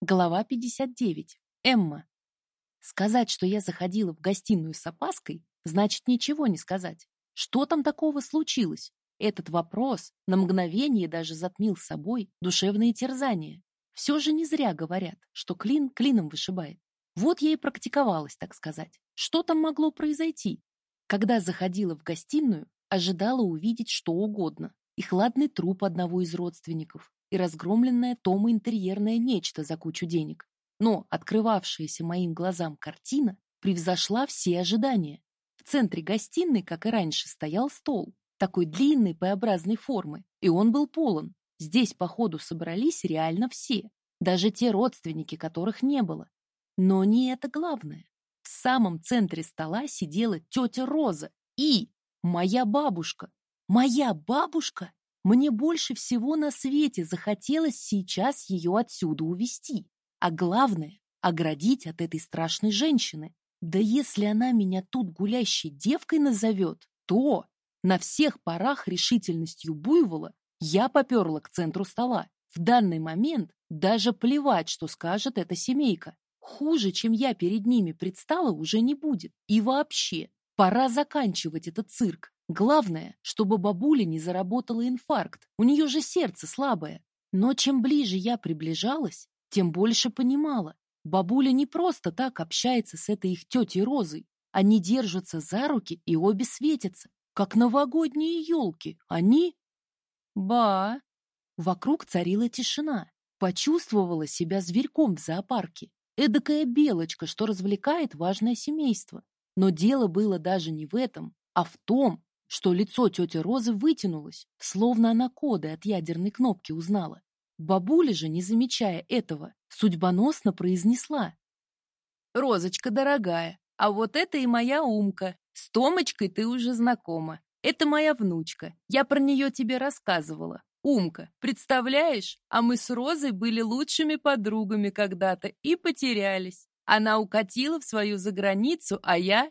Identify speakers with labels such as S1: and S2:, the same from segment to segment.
S1: Глава 59. Эмма. Сказать, что я заходила в гостиную с опаской, значит ничего не сказать. Что там такого случилось? Этот вопрос на мгновение даже затмил собой душевные терзания. Все же не зря говорят, что клин клином вышибает. Вот я и практиковалась, так сказать. Что там могло произойти? Когда заходила в гостиную, ожидала увидеть что угодно. И хладный труп одного из родственников, и разгромленное тома интерьерное нечто за кучу денег. Но открывавшаяся моим глазам картина превзошла все ожидания. В центре гостиной, как и раньше, стоял стол, такой длинной П-образной формы, и он был полон. Здесь, походу, собрались реально все, даже те родственники, которых не было. Но не это главное. В самом центре стола сидела тетя Роза и моя бабушка. Моя бабушка? Мне больше всего на свете захотелось сейчас ее отсюда увести. А главное — оградить от этой страшной женщины. Да если она меня тут гулящей девкой назовет, то на всех парах решительностью буйвола я поперла к центру стола. В данный момент даже плевать, что скажет эта семейка. Хуже, чем я перед ними предстала, уже не будет. И вообще, пора заканчивать этот цирк. Главное, чтобы бабуля не заработала инфаркт. У нее же сердце слабое. Но чем ближе я приближалась, тем больше понимала. Бабуля не просто так общается с этой их тетей Розой. Они держатся за руки и обе светятся, как новогодние елки. Они... Ба! Вокруг царила тишина. Почувствовала себя зверьком в зоопарке. Эдакая белочка, что развлекает важное семейство. Но дело было даже не в этом, а в том, что лицо тети Розы вытянулось, словно она коды от ядерной кнопки узнала. Бабуля же, не замечая этого, судьбоносно произнесла. «Розочка, дорогая, а вот это и моя Умка. С Томочкой ты уже знакома. Это моя внучка. Я про нее тебе рассказывала. Умка, представляешь? А мы с Розой были лучшими подругами когда-то и потерялись. Она укатила в свою заграницу, а я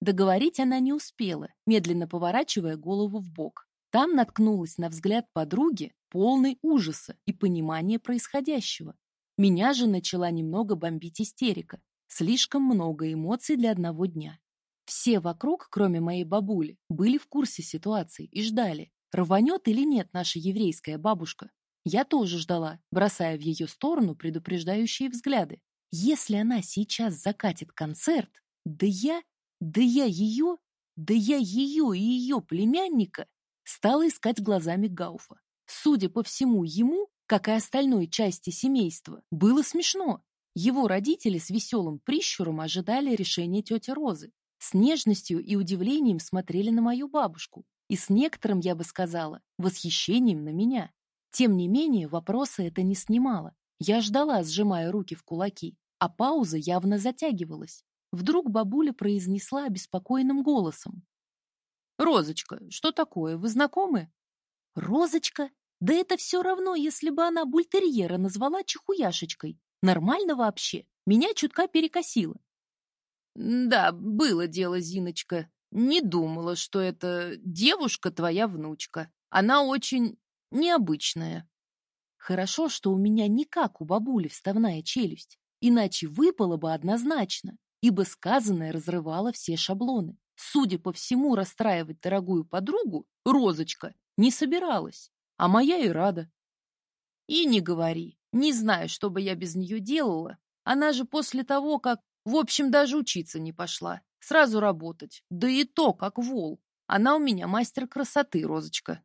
S1: Договорить она не успела, медленно поворачивая голову в бок. Там наткнулась на взгляд подруги, полный ужаса и понимания происходящего. Меня же начала немного бомбить истерика. Слишком много эмоций для одного дня. Все вокруг, кроме моей бабули, были в курсе ситуации и ждали, рванет или нет наша еврейская бабушка. Я тоже ждала, бросая в ее сторону предупреждающие взгляды. Если она сейчас закатит концерт, да я да я ее, да я ее и ее племянника стала искать глазами Гауфа. Судя по всему, ему, как и остальной части семейства, было смешно. Его родители с веселым прищуром ожидали решения тети Розы. С нежностью и удивлением смотрели на мою бабушку. И с некоторым, я бы сказала, восхищением на меня. Тем не менее, вопросы это не снимало. Я ждала, сжимая руки в кулаки, а пауза явно затягивалась. Вдруг бабуля произнесла обеспокоенным голосом. «Розочка, что такое? Вы знакомы?» «Розочка? Да это все равно, если бы она бультерьера назвала чехуяшечкой. Нормально вообще? Меня чутка перекосило». «Да, было дело, Зиночка. Не думала, что эта девушка твоя внучка. Она очень необычная». Хорошо, что у меня не как у бабули вставная челюсть, иначе выпало бы однозначно ибо сказанное разрывало все шаблоны. Судя по всему, расстраивать дорогую подругу Розочка не собиралась, а моя и рада. И не говори, не знаю, что бы я без нее делала. Она же после того, как, в общем, даже учиться не пошла, сразу работать, да и то, как вол. Она у меня мастер красоты, Розочка.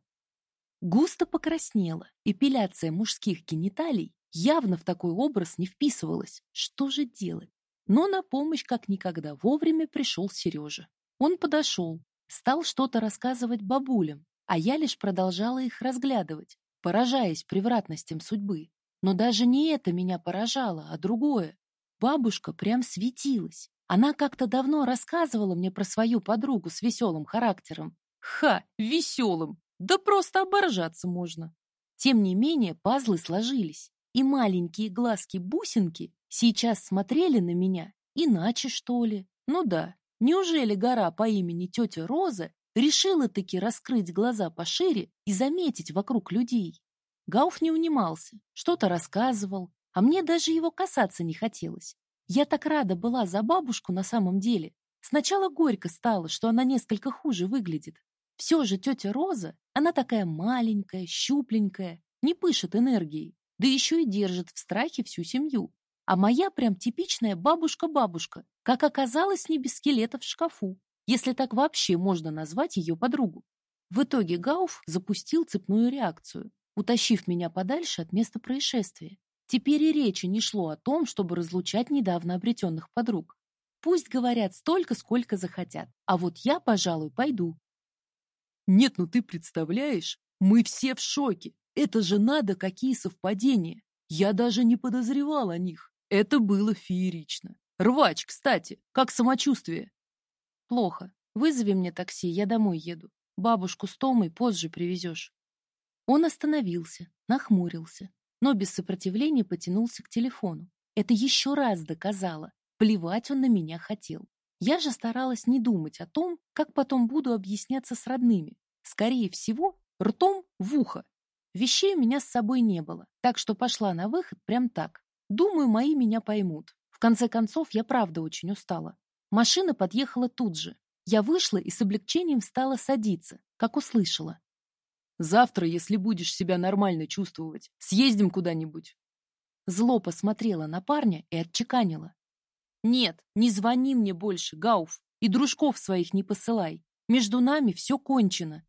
S1: Густо покраснела. Эпиляция мужских гениталий явно в такой образ не вписывалась. Что же делать? Но на помощь как никогда вовремя пришел Сережа. Он подошел, стал что-то рассказывать бабулям, а я лишь продолжала их разглядывать, поражаясь превратностям судьбы. Но даже не это меня поражало, а другое. Бабушка прям светилась. Она как-то давно рассказывала мне про свою подругу с веселым характером. Ха, веселым! Да просто оборжаться можно. Тем не менее, пазлы сложились, и маленькие глазки-бусинки сейчас смотрели на меня иначе, что ли? Ну да, неужели гора по имени тетя Роза решила таки раскрыть глаза пошире и заметить вокруг людей? Гауф не унимался, что-то рассказывал, а мне даже его касаться не хотелось. Я так рада была за бабушку на самом деле. Сначала горько стало, что она несколько хуже выглядит. Все же тетя Роза, она такая маленькая, щупленькая, не пышет энергией, да еще и держит в страхе всю семью. А моя прям типичная бабушка-бабушка, как оказалось, не без скелета в шкафу, если так вообще можно назвать ее подругу. В итоге Гауф запустил цепную реакцию, утащив меня подальше от места происшествия. Теперь и речи не шло о том, чтобы разлучать недавно обретенных подруг. Пусть говорят столько, сколько захотят, а вот я, пожалуй, пойду.
S2: Нет, ну ты представляешь, мы все в шоке. Это же надо, какие совпадения. Я даже не подозревал о них. Это было феерично. Рвач, кстати, как самочувствие?
S1: Плохо. Вызови мне такси, я домой еду. Бабушку с Томой позже привезешь. Он остановился, нахмурился, но без сопротивления потянулся к телефону. Это еще раз доказало. Плевать он на меня хотел. Я же старалась не думать о том, как потом буду объясняться с родными. Скорее всего, ртом в ухо. Вещей у меня с собой не было, так что пошла на выход прям так. Думаю, мои меня поймут. В конце концов, я правда очень устала. Машина подъехала тут же. Я вышла и с облегчением стала садиться, как услышала.
S2: Завтра, если будешь себя нормально чувствовать, съездим куда-нибудь.
S1: Зло посмотрела на парня и отчеканила. Нет, не звони мне больше, Гауф, и дружков своих не посылай. Между нами все кончено.